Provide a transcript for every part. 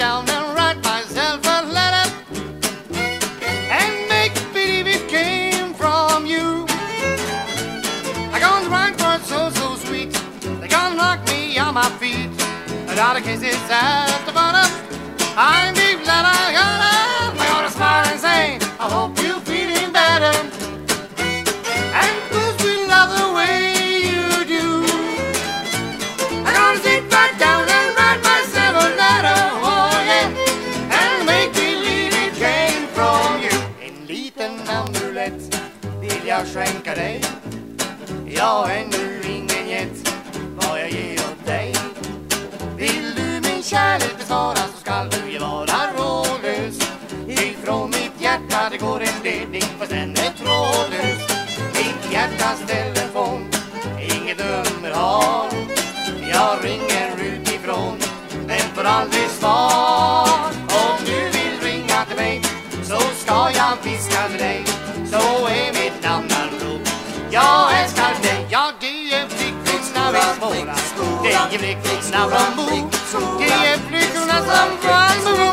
down and write myself a letter and make believe it came from you. I gonna write words so so sweet, they gonna knock me on my feet. A lot of kisses at the bottom. I gotta, I gotta vill jag skänka dig. Jag har ännu ingen gett vad jag ger åt dig. Vill du min kärlek besvara så skall du ju vara rådlös. Ifrån mitt hjärta det går en ledning fast den är trådlös. Mitt hjärta ställer är mitt. Jag älskar dig, ja det är flickorna vi spårar Det är flickorna från Bo. Det är flickorna som från Bo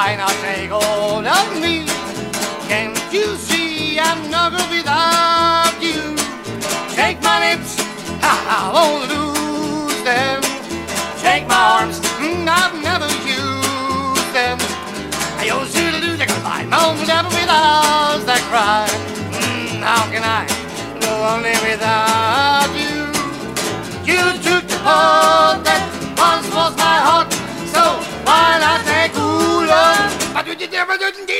why not take all of me? Can't you see I'm nothing without you? Take my lips, I won't lose them. Take my arms, mm, I've never used them. I used to lose, I could find no never without that cry. Mm, how can I go on without you? You took the part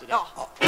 Why not take